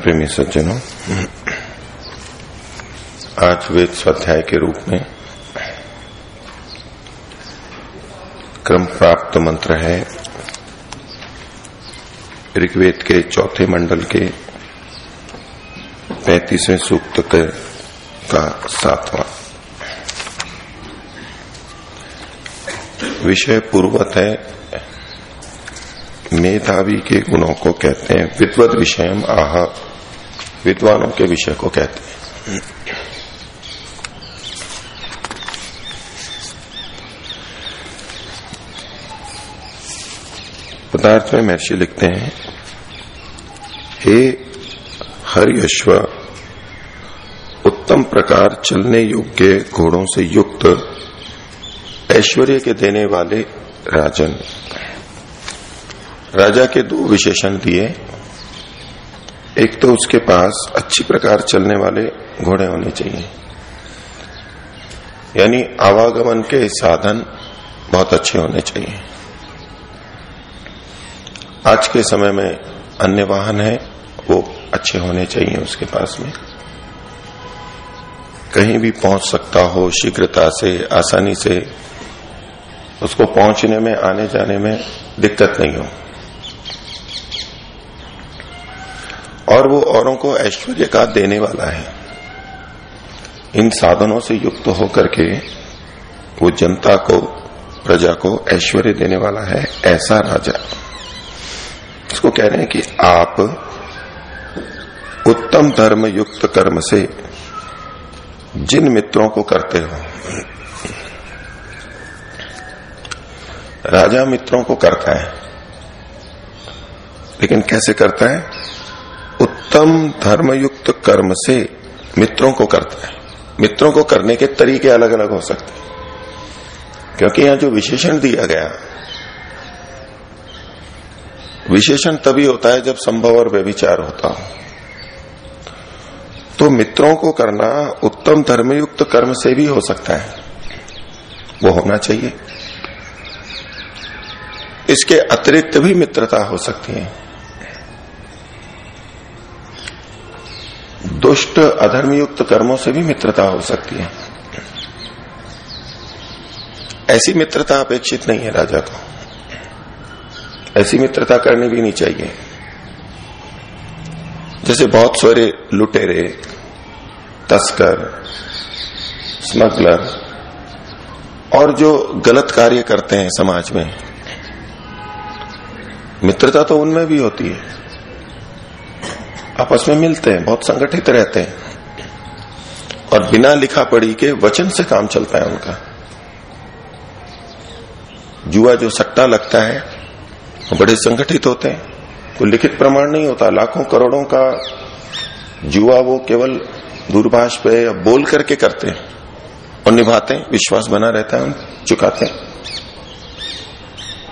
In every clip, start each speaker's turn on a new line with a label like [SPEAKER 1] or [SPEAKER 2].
[SPEAKER 1] प्रेमी सज्जनों, आज वेद स्वाध्याय के रूप में क्रम प्राप्त मंत्र है। ऋग्वेद के चौथे मंडल के पैंतीसवें सूक्त का सातवां। विषय पूर्वत है, मेधावी के गुणों को कहते हैं विद्वत विषय आह। विद्वानों के विषय को कहते हैं। पदार्थ में महर्षि लिखते हैं, हे हरियश्व, उत्तम प्रकार चलने योग्य घोड़ों से युक्त ऐश्वर्य के देने वाले राजन। राजा के दो विशेषण दिए। एक तो उसके पास अच्छी प्रकार चलने वाले घोड़े होने चाहिए। यानी आवागमन के साधन बहुत अच्छे होने चाहिए। आज के समय में अन्य वाहन है, वो अच्छे होने चाहिए उसके पास में। कहीं भी पहुँच सकता हो, शीघ्रता से, आसानी से, उसको पहुँचने में, आने जाने में दिक्कत नहीं हो। और वो औरों को ऐश्वर्य का देने वाला है। इन साधनों से युक्त होकर के वो जनता को, प्रजा को ऐश्वर्य देने वाला है, ऐसा राजा। इसको कह रहे हैं कि आप उत्तम धर्म युक्त कर्म से जिन मित्रों को करते हो, राजा मित्रों को करता है। लेकिन कैसे करता है? उत्तम धर्मयुक्त कर्म से मित्रों को करता है। मित्रों को करने के तरीके अलग अलग हो सकते हैं। क्योंकि यहाँ जो विशेषण दिया गया, विशेषण तभी होता है जब संभव और व्यविचार होता हो। तो मित्रों को करना उत्तम धर्मयुक्त कर्म से भी हो सकता है। वो होना चाहिए। इसके अतिरिक्त भी मित्रता हो सकती है। दुष्ट, अधर्मयुक्त कर्मों से भी मित्रता हो सकती है। ऐसी मित्रता अपेक्षित नहीं है राजा को। ऐसी मित्रता करनी भी नहीं चाहिए। जैसे बहुत सारे लुटेरे, तस्कर, स्मगलर, और जो गलत कार्य करते हैं समाज में, मित्रता तो उनमें भी होती है। आपस में मिलते हैं, बहुत संगठित रहते हैं। और बिना लिखा पढ़ी के वचन से काम चलता है उनका। जुआ जो सट्टा लगता है, वो बड़े संगठित होते हैं। कोई लिखित प्रमाण नहीं होता, लाखों करोड़ों का जुआ वो केवल दूरभाष पे या बोल करके करते हैं। और निभाते हैं, विश्वास बना रहता है, उन चुकाते हैं।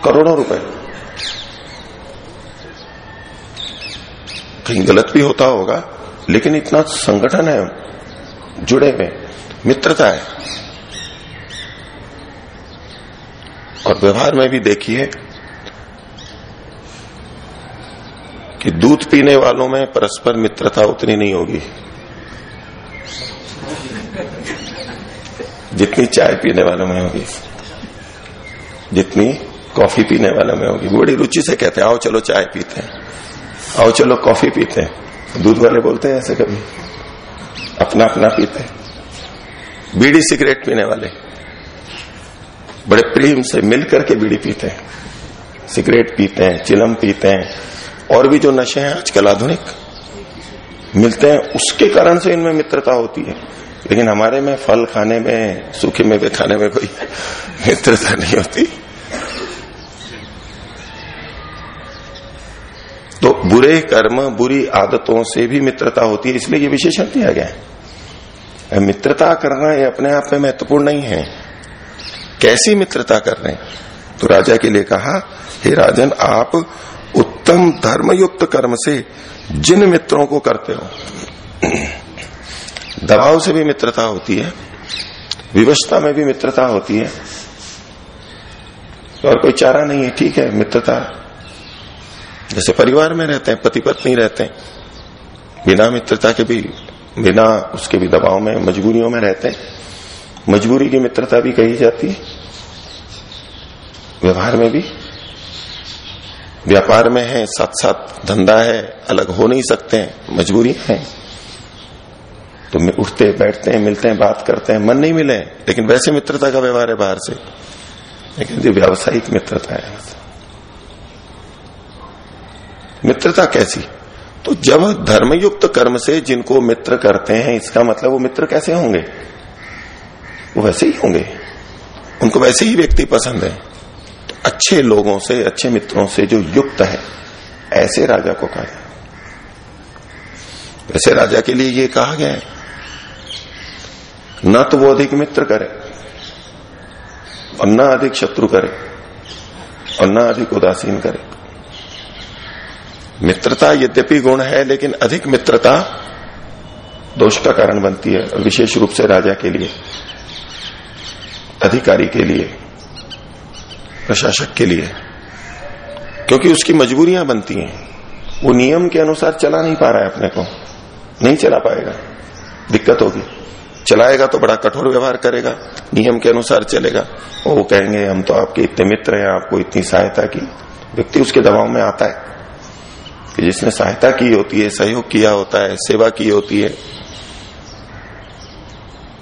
[SPEAKER 1] करोड़ों रुपए। कहीं गलत भी होता होगा, लेकिन इतना संगठन है, जुड़े हुए, मित्रता है। और व्यवहार में भी देखिए कि दूध पीने वालों में परस्पर मित्रता उतनी नहीं होगी। जितनी चाय पीने वालों में होगी, जितनी कॉफ़ी पीने वालों में होगी। बड़ी रुचि से कहते हैं, आओ चलो चाय पीते हैं। आओ चलो कॉफ़ी पीते हैं। दूध वाले बोलते हैं ऐसे कभी। अपना अपना पीते हैं। बीड़ी सिगरेट पीने वाले। बड़े प्रेम से मिल करके बीड़ी पीते हैं। सिगरेट पीते हैं, चिलम पीते हैं। और भी जो नशे हैं आजकल आधुनिक, मिलते हैं। उसके कारण से इनमें मित्रता होती है। लेकिन हमारे में फल खाने में, सूखे मेवे खाने में कोई मित्रता नहीं होती तो बुरे कर्म, बुरी आदतों से भी मित्रता होती है, इसलिए ये विशेषण दिया गया है। मित्रता करना ये अपने आप में महत्वपूर्ण नहीं है। कैसी मित्रता कर रहे तो राजा के लिए कहा, हे राजन, आप उत्तम धर्मयुक्त कर्म से जिन मित्रों को करते हो, दबाव से भी मित्रता होती है, विवशता में भी मित्रता होती है, और कोई चारा नहीं है, ठीक है, मित्रता जैसे परिवार में रहते हैं, पति पत्नी रहते हैं, बिना मित्रता के भी, बिना उसके भी दबाव में, मजबूरियों में रहते हैं, मजबूरी की मित्रता भी कही जाती है, व्यवहार में भी। व्यापार में है साथ साथ धंधा है, अलग हो नहीं सकते हैं, मजबूरी है। तो उठते, बैठते हैं, मिलते हैं, बात करते हैं, मन नहीं मिले, लेकिन वैसे मित्रता का व्यवहार है बाहर से। लेकिन जो व्यावसायिक मित्रता है। मित्रता कैसी? तो जब धर्मयुक्त कर्म से जिनको मित्र करते हैं, इसका मतलब वो मित्र कैसे होंगे? वो वैसे ही होंगे। उनको वैसे ही व्यक्ति पसंद है। तो अच्छे लोगों से, अच्छे मित्रों से जो युक्त है, ऐसे राजा को कहा गया वैसे राजा के लिए ये कहा गया है, न तो वो अधिक मित्र करे, और न अधिक शत्रु करे, और न अधिक उदासीन करे। मित्रता यद्यपि गुण है, लेकिन अधिक मित्रता दोष का कारण बनती है विशेष रूप से राजा के लिए, अधिकारी के लिए, प्रशासक के लिए। क्योंकि उसकी मजबूरियाँ बनती हैं। वो नियम के अनुसार चला नहीं पा रहा है अपने को। नहीं चला पाएगा। दिक्कत होगी। चलाएगा तो बड़ा कठोर व्यवहार करेगा। नियम के अनुसार चलेगा। वो कहेंगे, हम तो आपके इतने मित्र हैं, आपको इतनी सहायता की। व्यक्ति उसके दबाव में आता है। जिसने सहायता की होती है, सहयोग किया होता है, सेवा की होती है,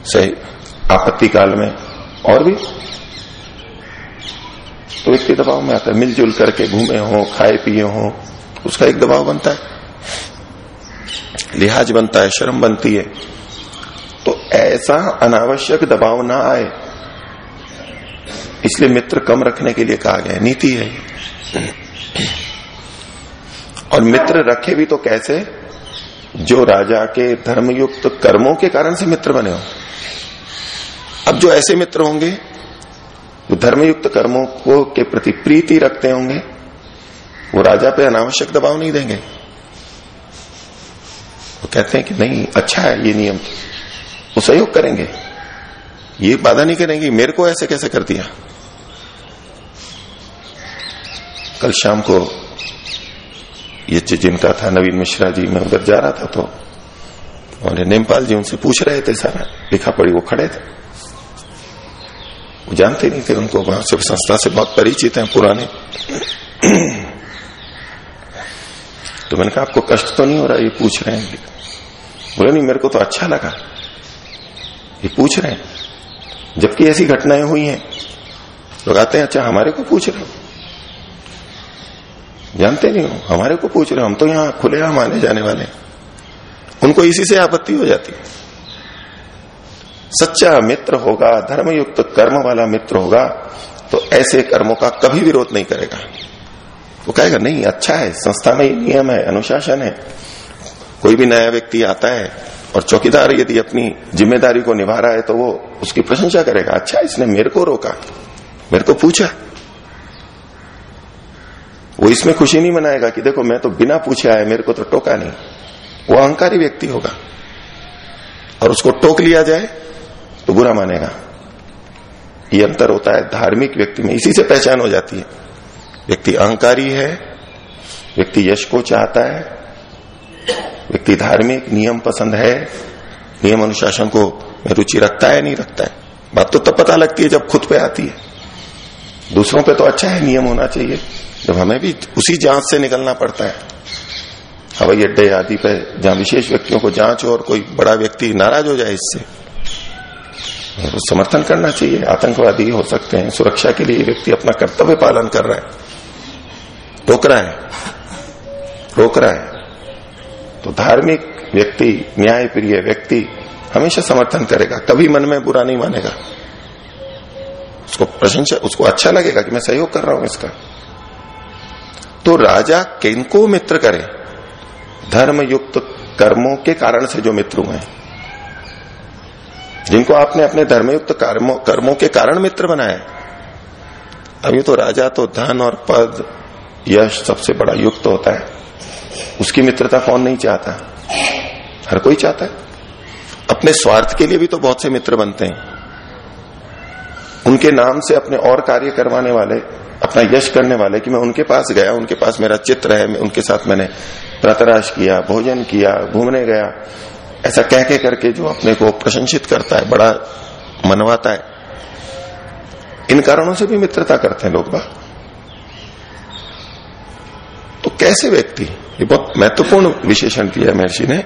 [SPEAKER 1] सही, आपत्ति काल में और भी। तो व्यक्ति दबाव में आता है, मिलजुल करके घूमे हो, खाए पिए हो, उसका एक दबाव बनता है। लिहाज बनता है, शर्म बनती है। तो ऐसा अनावश्यक दबाव ना आए। इसलिए मित्र कम रखने के लिए कहा गया नीति है। और मित्र रखे भी तो कैसे? जो राजा के धर्मयुक्त कर्मों के कारण से मित्र बने हो। अब जो ऐसे मित्र होंगे वो धर्मयुक्त कर्मों को के प्रति प्रीति रखते होंगे, वो राजा पे अनावश्यक दबाव नहीं देंगे। वो कहते हैं कि नहीं अच्छा है ये नियम, वो सहयोग करेंगे। ये बाधा नहीं करेंगे, मेरे को ऐसे कैसे कर दिया? कल शाम को ये जिनका था, नवीन मिश्रा जी मैं उधर जा रहा था तो और नेमपाल जी उनसे पूछ रहे थे सारा, लिखा पड़ी वो खड़े थे। वो जानते नहीं थे उनको, वहाँ से संस्था से बहुत परिचित हैं पुराने। तो मैंने कहा, आपको कष्ट तो नहीं हो रहा ये पूछ रहे हैं? बोले, नहीं, मेरे को तो अच्छा लगा। ये पूछ रहे हैं। जबकि ऐसी घटनाएँ हुई हैं। लोग आते हैं अच्छा हमारे को पूछ रहे हो। जानते नहीं हो। हमारे को पूछ रहे हो, हम तो यहाँ खुले हम आने जाने वाले उनको इसी से आपत्ति हो जाती है। सच्चा मित्र होगा, धर्मयुक्त कर्म वाला मित्र होगा तो ऐसे कर्मों का कभी विरोध नहीं करेगा। वो कहेगा, नहीं अच्छा है, संस्था में नियम है, अनुशासन है। कोई भी नया व्यक्ति आता है और चौकीदार यदि अपनी ज़िम्मेदारी को निभा रहा है तो वो उसकी प्रशंसा करेगा अच्छा इसने मेरे को रोका, मेरे को पूछा। वो इसमें खुशी नहीं मनाएगा कि देखो मैं तो बिना पूछे आया, मेरे को तो टोका नहीं। वो अहंकारी व्यक्ति होगा। और उसको टोक लिया जाए तो बुरा मानेगा। ये अंतर होता है धार्मिक व्यक्ति में, इसी से पहचान हो जाती है। व्यक्ति अहंकारी है, व्यक्ति यश को चाहता है, व्यक्ति धार्मिक, नियम पसंद है, नियम अनुशासन को रुचि रखता है, नहीं रखता है। बात तो तब पता लगती है जब खुद पे आती है। दूसरों पे तो अच्छा है, नियम होना चाहिए। जब हमें भी उसी जाँच से निकलना पड़ता है। हवाई अड्डे आदि पे जहाँ विशेष व्यक्तियों को जाँच हो और कोई बड़ा व्यक्ति नाराज़ हो जाए इससे तो समर्थन करना चाहिए। आतंकवादी हो सकते हैं। सुरक्षा के लिए व्यक्ति अपना कर्तव्य पालन कर रहा है। रोक रहा है। रोक रहा है। तो धार्मिक व्यक्ति न्याय प्रिय व्यक्ति हमेशा समर्थन करेगा। कभी मन में बुरा नहीं मानेगा। उसको प्रशंसा, उसको अच्छा लगेगा कि मैं सहयोग कर रहा हूँ इसका। तो राजा किनको मित्र करे? धर्म युक्त कर्मों के कारण से जो मित्र हुए। जिनको आपने अपने धर्मयुक्त कर्मों कर्मों के कारण मित्र बनाया। अभी तो राजा तो धन और पद, यश सबसे बड़ा युक्त होता है। उसकी मित्रता कौन नहीं चाहता? हर कोई चाहता है। अपने स्वार्थ के लिए भी तो बहुत से मित्र बनते हैं। उनके नाम से अपने और कार्य करवाने वाले अपना यश करने वाले कि मैं उनके पास गया, उनके पास मेरा चित्र है, मैं उनके साथ मैंने प्रतराश किया, भोजन किया, घूमने गया। ऐसा कह के करके जो अपने को प्रशंसित करता है, बड़ा मनवाता है। इन कारणों से भी मित्रता करते हैं लोग बात तो कैसे व्यक्ति, ये बहुत महत्वपूर्ण विशेषण दिया महर्षि ने,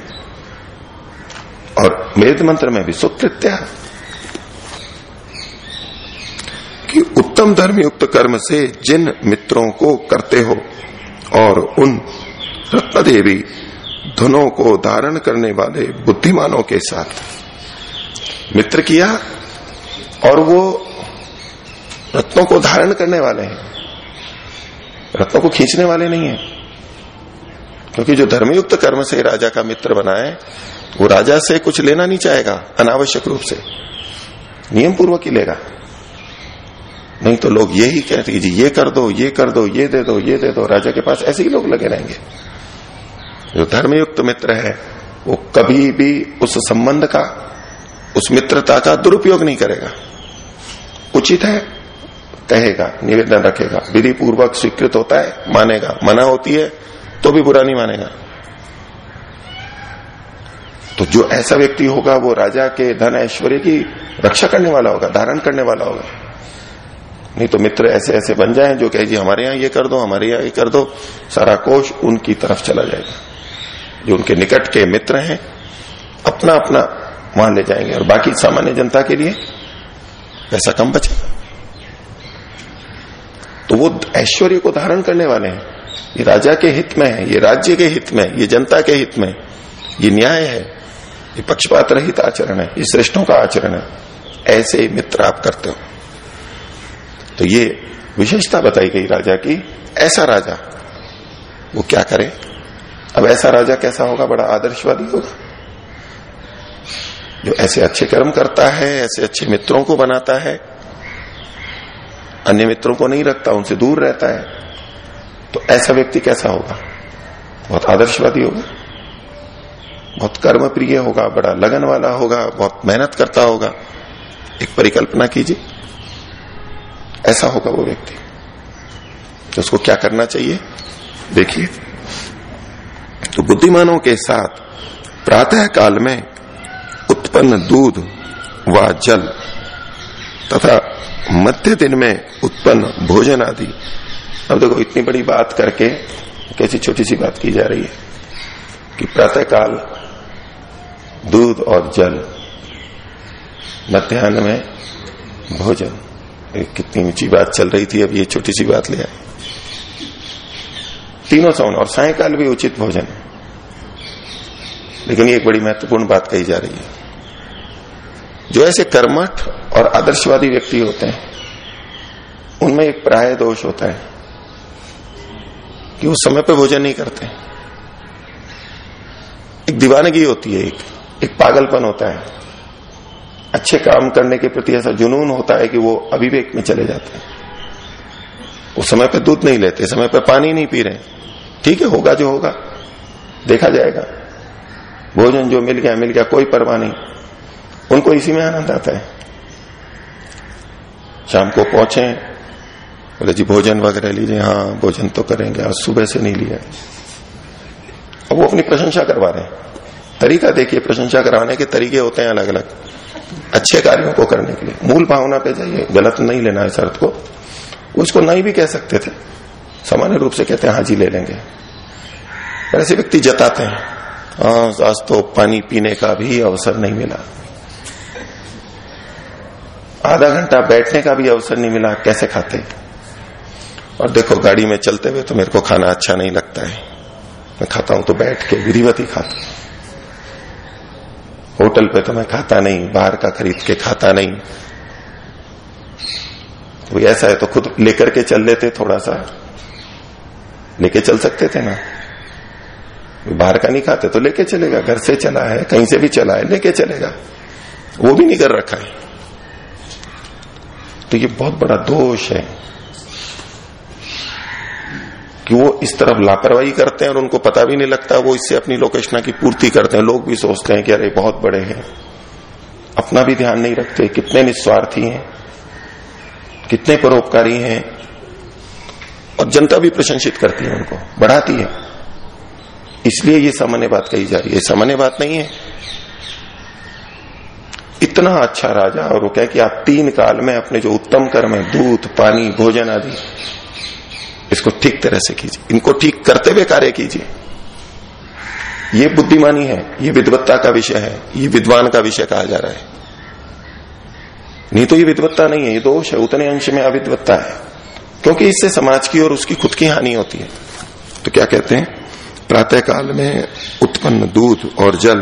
[SPEAKER 1] और वेद मंत्र में भी, सुकृत्या। कि उत्तम धर्म युक्त कर्म से जिन मित्रों को करते हो और उन रत्न देवी धुनों को धारण करने वाले बुद्धिमानों के साथ मित्र किया और वो रत्नों को धारण करने वाले हैं। रत्नों को खींचने वाले नहीं है। क्योंकि जो धर्मयुक्त कर्म से राजा का मित्र बनाए वो राजा से कुछ लेना नहीं चाहेगा, अनावश्यक रूप से। नियम पूर्वक ही लेगा। नहीं तो लोग यही कहते जी, ये कर दो, ये कर दो, ये दे दो, ये दे दो, राजा के पास ऐसे ही लोग लगे रहेंगे। जो धर्मयुक्त मित्र है, वो कभी भी उस संबंध का, उस मित्रता का दुरुपयोग नहीं करेगा। उचित है, कहेगा, निवेदन रखेगा विधि पूर्वक स्वीकृत होता है, मानेगा, मना होती है तो भी बुरा नहीं मानेगा। तो जो ऐसा व्यक्ति होगा, वो राजा के धन ऐश्वर्य की रक्षा करने वाला होगा, धारण करने वाला होगा। नहीं तो मित्र ऐसे ऐसे बन जाएँ जो कहे, जी, हमारे यहाँ ये कर दो, हमारे यहाँ ये कर दो। सारा कोष उनकी तरफ़ चला जाएगा, जो उनके निकट के मित्र हैं, अपना अपना मान ले जाएँगे। और बाकी सामान्य जनता के लिए पैसा कम बचेगा तो वो ऐश्वर्य को धारण करने वाले हैं। ये राजा के हित में है, ये राज्य के हित में, ये जनता के हित में, ये न्याय है, ये पक्षपात रहित आचरण है, ये श्रेष्ठों का आचरण है। ऐसे मित्र आप करते हो। तो ये विशेषता बताई गई राजा की, ऐसा राजा, वो क्या करे? अब ऐसा राजा कैसा होगा? बड़ा आदर्शवादी होगा। जो ऐसे अच्छे कर्म करता है, ऐसे अच्छे मित्रों को बनाता है, अन्य मित्रों को नहीं रखता, उनसे दूर रहता है तो ऐसा व्यक्ति कैसा होगा? बहुत आदर्शवादी होगा। बहुत कर्म प्रिय होगा, बड़ा लगन वाला होगा, बहुत मेहनत करता होगा। एक परिकल्पना कीजिए। ऐसा होगा वो व्यक्ति। तो उसको क्या करना चाहिए? देखिए तो बुद्धिमानों के साथ प्रातः काल में उत्पन्न दूध व जल तथा मध्य दिन में उत्पन्न भोजन आदि। अब देखो, इतनी बड़ी बात करके कैसी छोटी सी बात की जा रही है कि प्रातः काल दूध और जल, मध्यान्ह में भोजन। कितनी ऊँची बात चल रही थी, अब ये छोटी सी बात ले आए। तीनों सौन और सायकाल भी उचित भोजन। है लेकिन ये एक बड़ी महत्वपूर्ण बात कही जा रही है। जो ऐसे कर्मठ और आदर्शवादी व्यक्ति होते हैं, उनमें एक प्राय दोष होता है कि वो समय पे भोजन नहीं करते। एक दीवानगी होती है, एक एक पागलपन होता है। अच्छे काम करने के प्रति ऐसा जुनून होता है कि वो अभिवेक में चले जाते हैं। वो समय पर दूध नहीं लेते, समय पर पानी नहीं पी रहे। ठीक है, होगा जो होगा, देखा जाएगा। भोजन जो मिल गया मिल गया, कोई परवाह नहीं। उनको इसी में आनंद आता है। शाम को पहुँचे, बोले, जी, भोजन वगैरह लीजिए। हाँ भोजन तो करेंगे, आज सुबह से नहीं लिया अब वो अपनी प्रशंसा करवा रहे हैं। तरीका देखिए, प्रशंसा कराने के तरीके होते हैं अलग अलग अच्छे कार्यों को करने के लिए। मूल भावना पे जाइए, गलत नहीं लेना है शर्त को। उसको नहीं भी कह सकते थे। सामान्य रूप से कहते हैं हाजी ले लेंगे। ऐसे व्यक्ति जताते हैं हाँ आज तो पानी पीने का भी अवसर नहीं मिला। आधा घंटा बैठने का भी अवसर नहीं मिला, कैसे खाते? और देखो, गाड़ी में चलते हुए तो मेरे को खाना अच्छा नहीं लगता है। मैं खाता हूँ तो बैठ के, विधिवत ही खाता होटल पे तो मैं खाता नहीं, बाहर का खरीद के खाता नहीं। तो ऐसा है तो खुद लेकर के चल लेते थोड़ा सा। लेके चल सकते थे ना। बाहर का नहीं खाते तो लेके चलेगा, घर से चला है, कहीं से भी चला है, लेके चलेगा। वो भी नहीं कर रखा है। तो ये बहुत बड़ा दोष है। कि वो इस तरफ़ लापरवाही करते हैं और उनको पता भी नहीं लगता, वो इससे अपनी लोकेशना की पूर्ति करते हैं। लोग भी सोचते हैं कि अरे, बहुत बड़े हैं। अपना भी ध्यान नहीं रखते, कितने निस्वार्थी हैं, कितने परोपकारी हैं। और जनता भी प्रशंसित करती है उनको, बढ़ाती है। इसलिए ये सामान्य बात कही जा रही है। सामान्य बात नहीं है। इतना अच्छा राजा, और वो कह कि आप तीन काल में अपने जो उत्तम कर्म है, दूध, पानी, भोजन आदि इसको ठीक तरह से कीजिए। इनको ठीक करते हुए कार्य कीजिए। ये बुद्धिमानी है, ये विद्वत्ता का विषय है, ये विद्वान का विषय कहा जा रहा है। नहीं तो ये विद्वत्ता नहीं है, ये दोष है, उतने अंश में अविद्वत्ता है। क्योंकि इससे समाज की और उसकी खुद की हानि होती है। तो क्या कहते हैं? प्रातः काल में उत्पन्न दूध और जल,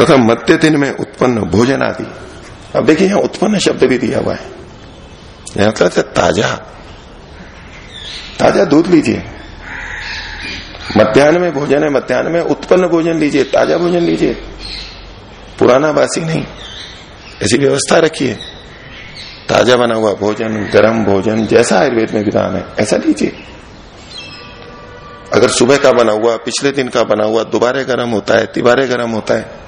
[SPEAKER 1] तथा मध्य दिन में उत्पन्न भोजन आदि। अब देखिए, यहाँ उत्पन्न शब्द भी दिया हुआ है। यहाँ कहते ताज़ा ताज़ा दूध लीजिए। मध्यान्ह में भोजन है, मध्यान्ह में उत्पन्न भोजन लीजिए, ताज़ा भोजन लीजिए। पुराना बासी नहीं, ऐसी व्यवस्था रखिए। ताज़ा बना हुआ भोजन, गर्म भोजन, जैसा आयुर्वेद में विधान है, ऐसा लीजिए। अगर सुबह का बना हुआ, पिछले दिन का बना हुआ, दोबारा गर्म होता है, तिबारे गर्म होता है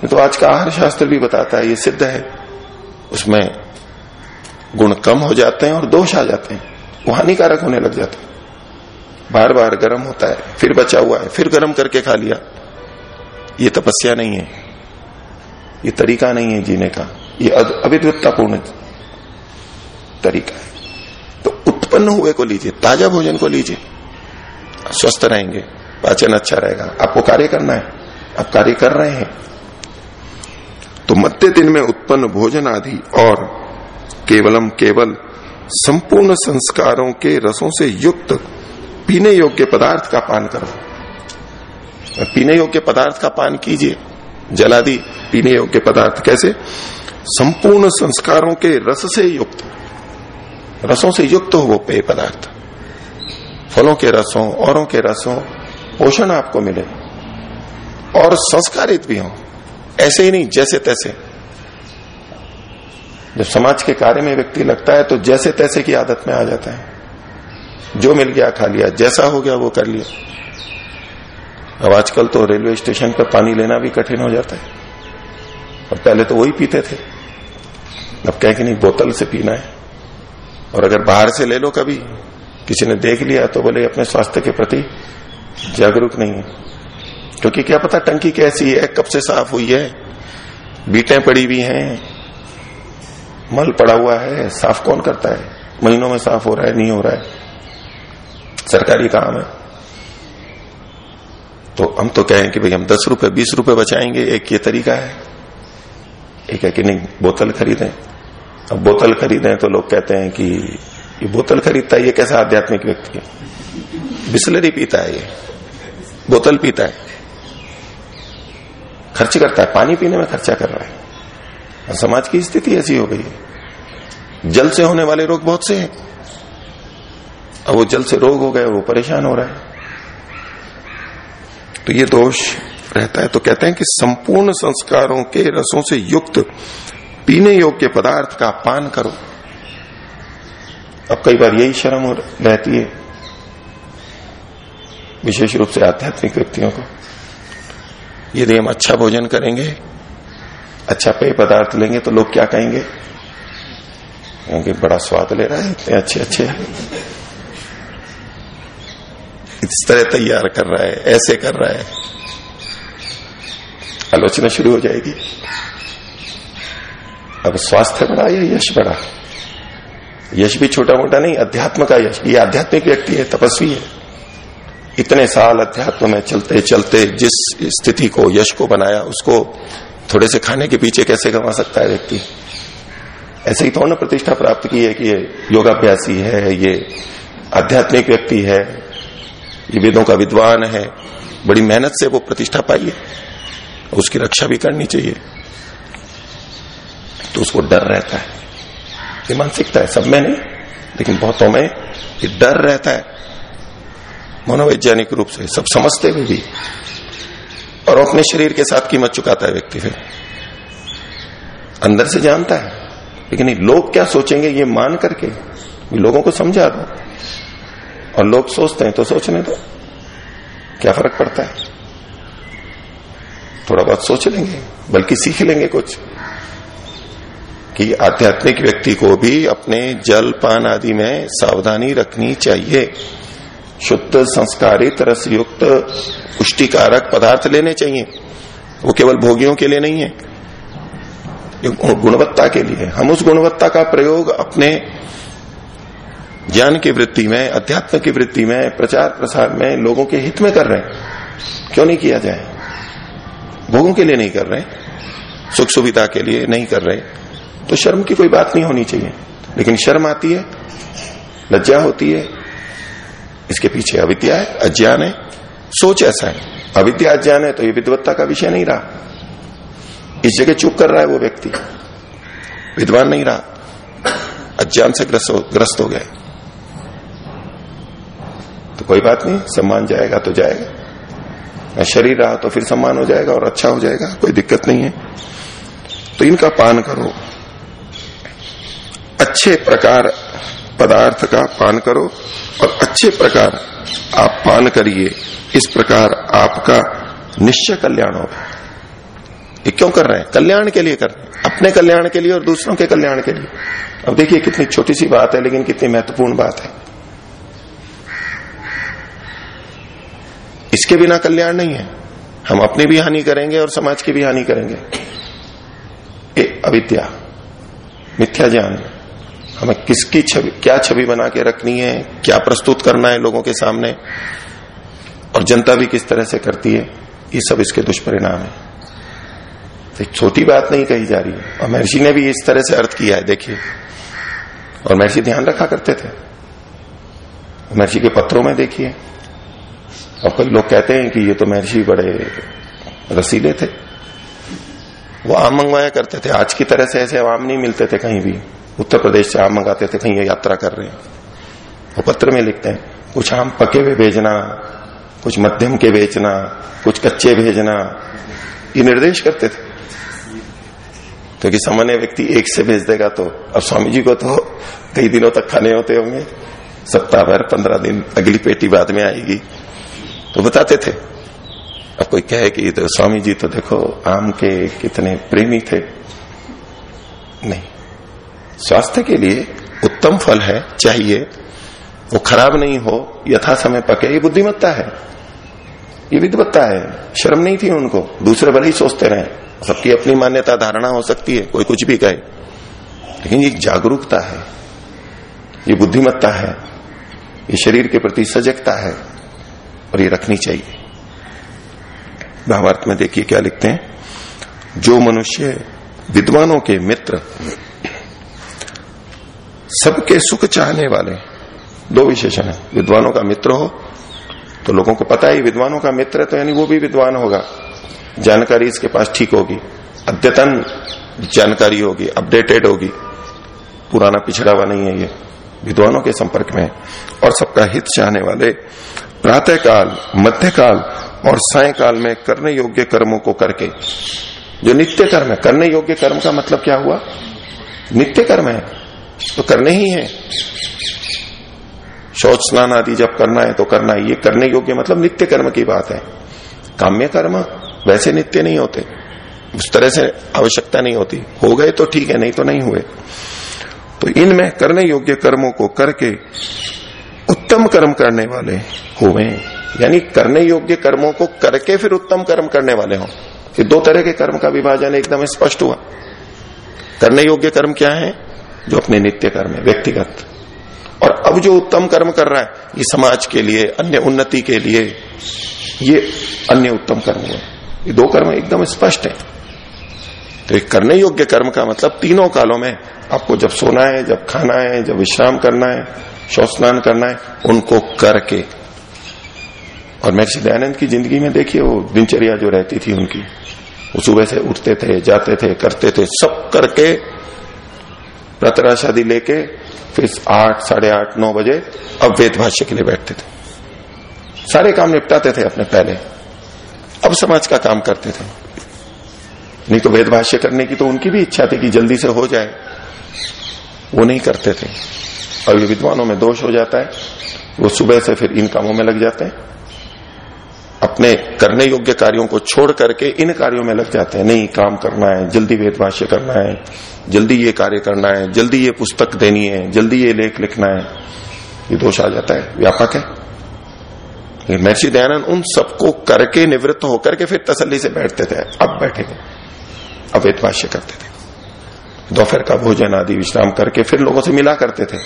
[SPEAKER 1] तो आज का आहार शास्त्र भी बताता है, ये सिद्ध है। उसमें गुण कम हो जाते हैं और दोष आ जाते हैं। वो हानिकारक होने लग जाता बार बार गर्म होता है, फिर बचा हुआ है, फिर गर्म करके खा लिया। ये तपस्या नहीं है। ये तरीका नहीं है जीने का। ये अविद्वत्तापूर्ण तरीका है। तो उत्पन्न हुए को लीजिए, ताज़ा भोजन को लीजिए। स्वस्थ रहेंगे, पाचन अच्छा रहेगा। आपको कार्य करना है, आप कार्य कर रहे हैं। तो मध्य दिन में उत्पन्न भोजन आदि और केवलम केवल संपूर्ण संस्कारों के रसों से युक्त पीने योग्य पदार्थ का पान करो। पीने योग्य पदार्थ का पान कीजिए। जलादि पीने योग्य पदार्थ। कैसे? संपूर्ण संस्कारों के रस से युक्त। रसों से युक्त हो वो पेय पदार्थ। फलों के रसों, औरों के रसों, पोषण आपको मिले। और संस्कारित भी हो। ऐसे ही नहीं, जैसे तैसे। जब समाज के कार्य में व्यक्ति लगता है तो जैसे तैसे की आदत में आ जाता है। जो मिल गया खा लिया, जैसा हो गया वो कर लिया। अब आजकल तो रेलवे स्टेशन पर पानी लेना भी कठिन हो जाता है। और पहले तो वही पीते थे। अब कह के नहीं, बोतल से पीना है। और अगर बाहर से ले लो कभी, किसी ने देख लिया तो बोले, अपने स्वास्थ्य के प्रति जागरूक नहीं है। क्योंकि क्या पता टंकी कैसी है, कब से साफ़ हुई है, बीटें पड़ी हुई हैं मल पड़ा हुआ है, साफ़ कौन करता है? महीनों में साफ़ हो रहा है, नहीं हो रहा है? सरकारी काम है। तो हम तो कहें कि भाई हम दस रुपए, बीस रुपए बचाएँगे, एक ये तरीका है। एक है कि नहीं, बोतल खरीदें। अब बोतल खरीदें तो लोग कहते हैं कि ये बोतल खरीदता है, ये कैसा आध्यात्मिक व्यक्ति है? बिस्लरी पीता है ये। बोतल पीता है। खर्च करता है, पानी पीने में खर्चा कर रहा है। समाज की स्थिति ऐसी हो गई है। जल से होने वाले रोग बहुत से हैं। अब वो जल से रोग हो गए, वो परेशान हो रहा है। तो ये दोष रहता है। तो कहते हैं कि संपूर्ण संस्कारों के रसों से युक्त पीने योग्य पदार्थ का पान करो। अब कई बार यही शर्म रहती है विशेष रूप से आध्यात्मिक व्यक्तियों को। यदि हम अच्छा भोजन करेंगे अच्छा पेय पदार्थ लेंगे तो लोग क्या कहेंगे? कहेंगे, बड़ा स्वाद ले रहा है, इतने अच्छे अच्छे इस तरह तैयार कर रहा है, ऐसे कर रहा है। आलोचना शुरू हो जाएगी। अब स्वास्थ्य बड़ा या यश बड़ा? यश भी छोटा मोटा नहीं, अध्यात्म का यश ये आध्यात्मिक व्यक्ति है, तपस्वी है। इतने साल अध्यात्म में चलते चलते जिस स्थिति को, यश को बनाया, उसको थोड़े से खाने के पीछे कैसे गंवा सकता है व्यक्ति? ऐसे ही थोड़ा प्रतिष्ठा प्राप्त की है कि ये योगाभ्यासी है, ये आध्यात्मिक व्यक्ति है, ये वेदों का विद्वान है, बड़ी मेहनत से वो प्रतिष्ठा पाई है, उसकी रक्षा भी करनी चाहिए। तो उसको डर रहता है। ये मानसिकता है, सब में नहीं, लेकिन बहुतों में ये डर रहता है। मनोवैज्ञानिक रूप से, सब समझते हुए भी। और अपने शरीर के साथ कीमत चुकाता है व्यक्ति फिर। अंदर से जानता है। लेकिन लोग क्या सोचेंगे ये मान करके? लोगों को समझा दो। और लोग सोचते हैं तो सोचने दो। क्या फ़र्क पड़ता है? थोड़ा बहुत सोच लेंगे, बल्कि सीख लेंगे कुछ। कि आध्यात्मिक व्यक्ति को भी अपने जल पान आदि में सावधानी रखनी चाहिए। शुद्ध, संस्कारित रस युक्त पुष्टिकारक पदार्थ लेने चाहिए। वो केवल भोगियों के लिए नहीं है गुणवत्ता के लिए हम उस गुणवत्ता का प्रयोग अपने ज्ञान की वृत्ति में, अध्यात्म की वृत्ति में, प्रचार प्रसार में लोगों के हित में कर रहे हैं। क्यों नहीं किया जाए? भोगों के लिए नहीं कर रहे, सुख सुविधा के लिए नहीं कर रहे। तो शर्म की कोई बात नहीं होनी चाहिए। लेकिन शर्म आती है, लज्जा होती है इसके पीछे अविद्या है अज्ञान है। सोच ऐसा है। अविद्या अज्ञान है तो ये विद्वत्ता का विषय नहीं रहा। इस जगह चुप कर रहा है वो व्यक्ति। विद्वान नहीं रहा। अज्ञान से ग्रस्त हो, ग्रस्त हो गए। तो कोई बात नहीं सम्मान जाएगा तो जाएगा। शरीर रहा तो फिर सम्मान हो जाएगा और अच्छा हो जाएगा कोई दिक्कत नहीं है। तो इनका पान करो। अच्छे प्रकार पदार्थ का पान करो और अच्छे प्रकार आप पान करिए। इस प्रकार आपका निश्चय कल्याण होगा। ये क्यों कर रहे हैं? कल्याण के लिए कर रहे हैं। अपने कल्याण के लिए और दूसरों के कल्याण के लिए। अब देखिए कितनी छोटी सी बात है, लेकिन कितनी महत्वपूर्ण बात है। इसके बिना कल्याण नहीं है। हम अपनी भी हानि करेंगे और समाज की भी हानि करेंगे। ए अविद्या, मिथ्या ज्ञान। हमें किसकी छवि, क्या छवि बना के रखनी है, क्या प्रस्तुत करना है लोगों के सामने, और जनता भी किस तरह से करती है, ये सब इसके दुष्परिणाम है। तो छोटी बात नहीं कही जा रही है। और महर्षि ने भी इस तरह से अर्थ किया है, देखिए। और महर्षि ध्यान रखा करते थे। महर्षि के पत्रों में देखिए। और कई लोग कहते हैं कि ये तो महर्षि बड़े रसीले थे। वो आम मंगवाया करते थे। आज की तरह से ऐसे आम नहीं मिलते थे कहीं भी। उत्तर प्रदेश से आम मंगाते थे, कहीं यात्रा कर रहे हैं। वो पत्र में लिखते हैं, कुछ आम पके हुए भेजना, कुछ मध्यम के बेचना, कुछ कच्चे भेजना, ये निर्देश करते थे। क्योंकि सामान्य व्यक्ति एक से भेज देगा तो अब स्वामी जी को तो कई दिनों तक खाने होते होंगे। सप्ताह भर, पंद्रह दिन, अगली पेटी बाद में आएगी। तो बताते थे। अब कोई कहे कि तो स्वामी जी तो देखो, आम के कितने प्रेमी थे। नहीं। स्वास्थ्य के लिए उत्तम फल है, चाहिए। वो खराब नहीं हो, यथा समय पके, ये बुद्धिमत्ता है। ये विद्वत्ता है। शर्म नहीं थी उनको। दूसरे भले ही सोचते रहे। सबकी अपनी मान्यता धारणा हो सकती है, कोई कुछ भी कहे। लेकिन ये जागरूकता है। ये बुद्धिमत्ता है। ये शरीर के प्रति सजगता है। और ये रखनी चाहिए। भावार्थ में देखिए क्या लिखते हैं। जो मनुष्य विद्वानों के मित्र सबके सुख चाहने वाले। दो विशेषण है। विद्वानों का मित्र हो तो लोगों को पता है विद्वानों का मित्र है तो यानी वो भी विद्वान होगा। जानकारी इसके पास ठीक होगी। अद्यतन जानकारी होगी, अपडेटेड होगी। पुराना पिछड़ा हुआ नहीं है ये। विद्वानों के संपर्क में और सबका हित चाहने वाले। प्रातः काल मध्य काल और सायकाल में करने योग्य कर्मों को करके। जो नित्य कर्म है, करने योग्य कर्म का मतलब क्या हुआ? नित्य कर्म है। तो करने ही है। शौच स्नान आदि जब करना है तो करना है। ये करने योग्य मतलब नित्य कर्म की बात है। काम्य कर्म वैसे नित्य नहीं होते। उस तरह से आवश्यकता नहीं होती। हो गए तो ठीक है, नहीं तो नहीं हुए। तो इनमें करने योग्य कर्मों को करके उत्तम कर्म करने वाले हुए यानी करने योग्य कर्मों को करके फिर उत्तम कर्म करने वाले हों। दो तरह के कर्म का विभाजन एकदम स्पष्ट हुआ। करने योग्य कर्म क्या है? जो अपने नित्य कर्म है, व्यक्तिगत। और अब जो उत्तम कर्म कर रहा है, ये समाज के लिए, अन्य उन्नति के लिए, ये अन्य उत्तम कर्म हुए ये दो कर्म एकदम स्पष्ट है। तो एक करने योग्य कर्म का मतलब तीनों कालों में आपको जब सोना है, जब खाना है, जब विश्राम करना है, शौच स्नान करना है, उनको करके। और महर्षि दयानंद की ज़िंदगी में देखिए, वो दिनचर्या जो रहती थी उनकी, वो सुबह से उठते थे, जाते थे, करते थे, सब करके प्रतरा शादी लेके फिर आठ, साढ़े आठ, नौ बजे अब वेद भाष्य के लिए बैठते थे। सारे काम निपटाते थे अपने पहले। अब समाज का काम करते थे। नहीं तो वेद भाष्य करने की तो उनकी भी इच्छा थी कि जल्दी से हो जाए। वो नहीं करते थे। और ये विद्वानों में दोष हो जाता है। वो सुबह से फिर इन कामों में लग जाते हैं। अपने करने योग्य कार्यों को छोड़ करके इन कार्यों में लग जाते हैं। नहीं, काम करना है, जल्दी वेद भाष्य करना है। जल्दी ये कार्य करना है, जल्दी ये पुस्तक देनी है, जल्दी ये लेख लिखना है। ये दोष आ जाता है। व्यापक है। महर्षि दयानंद उन सबको करके निवृत्त होकर के फिर तसल्ली से बैठते थे। अब बैठेंगे अब वेदभाष्य करते थे। दोपहर का भोजन आदि विश्राम करके फिर लोगों से मिला करते थे।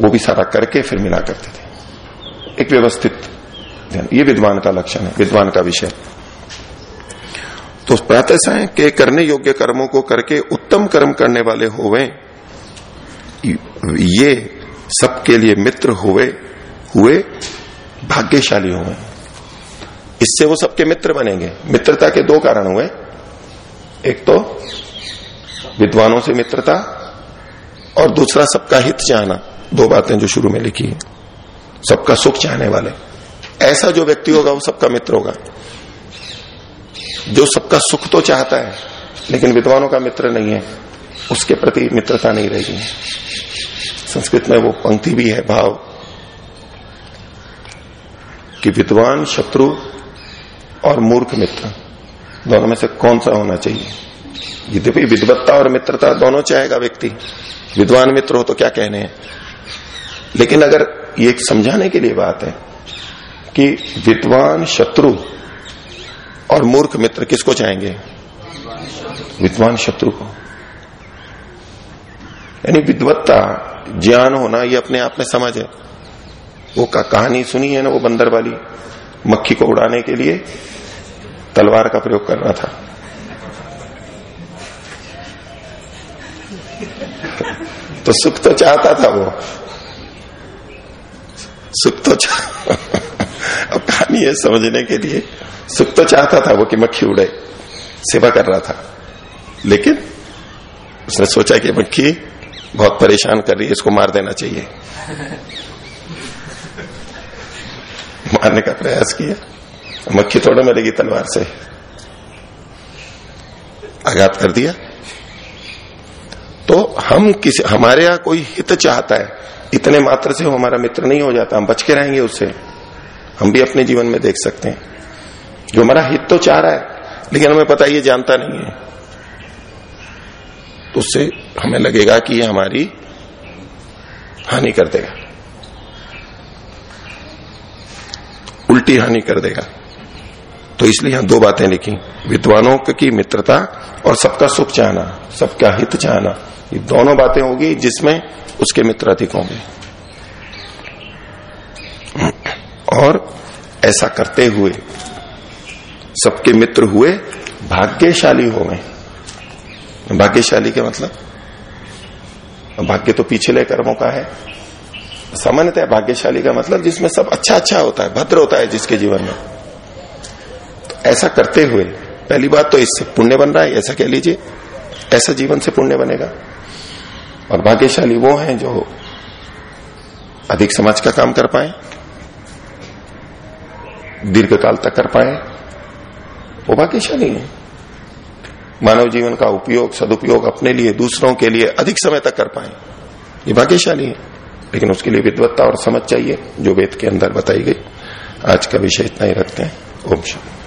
[SPEAKER 1] वो भी सारा करके फिर मिला करते थे। एक व्यवस्थित ये विद्वान का लक्षण है। विद्वान का विषय। तो प्रातः है कि करने योग्य कर्मों को करके उत्तम कर्म करने वाले होवे, ये सबके लिए मित्र हुए हुए भाग्यशाली हुए इससे वो सबके मित्र बनेंगे। मित्रता के दो कारण हुए। एक तो विद्वानों से मित्रता और दूसरा सबका हित चाहना। दो बातें जो शुरू में लिखी है। सबका सुख चाहने वाले। ऐसा जो व्यक्ति होगा, वो सबका मित्र होगा। जो सबका सुख तो चाहता है, लेकिन विद्वानों का मित्र नहीं है, उसके प्रति मित्रता नहीं रहेगी संस्कृत में वो पंक्ति भी है, भाव, कि विद्वान, शत्रु और मूर्ख मित्र, दोनों में से कौन सा होना चाहिए? यद्यपि विद्वत्ता और मित्रता दोनों चाहेगा व्यक्ति। विद्वान मित्र हो तो क्या कहने हैं? लेकिन अगर ये एक समझाने के लिए बात है, कि विद्वान, शत्रु और मूर्ख मित्र किसको चाहेंगे? विद्वान शत्रु को। यानी विद्वत्ता, ज्ञान होना, ये अपने आप में समझ है। वो का कहानी सुनी है ना वो बंदर वाली, मक्खी को उड़ाने के लिए तलवार का प्रयोग करना था। तो सुख तो चाहता था वो। सुख तो चाह अब कहानी है समझने के लिए। सुख तो चाहता था वो कि मक्खी उड़े, सेवा कर रहा था। लेकिन उसने सोचा कि मक्खी बहुत परेशान कर रही है, इसको मार देना चाहिए। मारने का प्रयास किया। मक्खी थोड़ा मरेगी तलवार से। आघात कर दिया। तो हम किसी, हमारे यहाँ कोई हित चाहता है, इतने मात्र से हमारा मित्र नहीं हो जाता, हम बच के रहेंगे उससे। हम भी अपने जीवन में देख सकते हैं। जो हमारा हित तो चाह रहा है, लेकिन हमें पता ये जानता नहीं है। तो उससे हमें लगेगा कि ये हमारी हानि कर देगा। उल्टी हानि कर देगा। तो इसलिए यहाँ दो बातें लिखी। विद्वानों की मित्रता और सबका सुख चाहना, सबका हित चाहना। ये दोनों बातें होगी जिसमें उसके मित्र अधिक होंगे। और ऐसा करते हुए सबके मित्र हुए, भाग्यशाली हो गए। भाग्यशाली के मतलब? भाग्य तो पिछले कर्मों का है। सामान्यतः भाग्यशाली का मतलब जिसमें सब अच्छा अच्छा होता है, भद्र होता है जिसके जीवन में। तो ऐसा करते हुए, पहली बात तो इससे पुण्य बन रहा है, ऐसा कह लीजिए। ऐसा जीवन से पुण्य बनेगा। और भाग्यशाली वो हैं जो अधिक समाज का काम कर पाए दीर्घ काल तक कर पाए वो भाग्यशाली है मानव जीवन का उपयोग, सदुपयोग अपने लिए, दूसरों के लिए अधिक समय तक कर पाए। ये भाग्यशाली है। लेकिन उसके लिए विद्वत्ता और समझ चाहिए, जो वेद के अंदर बताई गई। आज का विषय इतना ही रखते हैं। ओम शांति।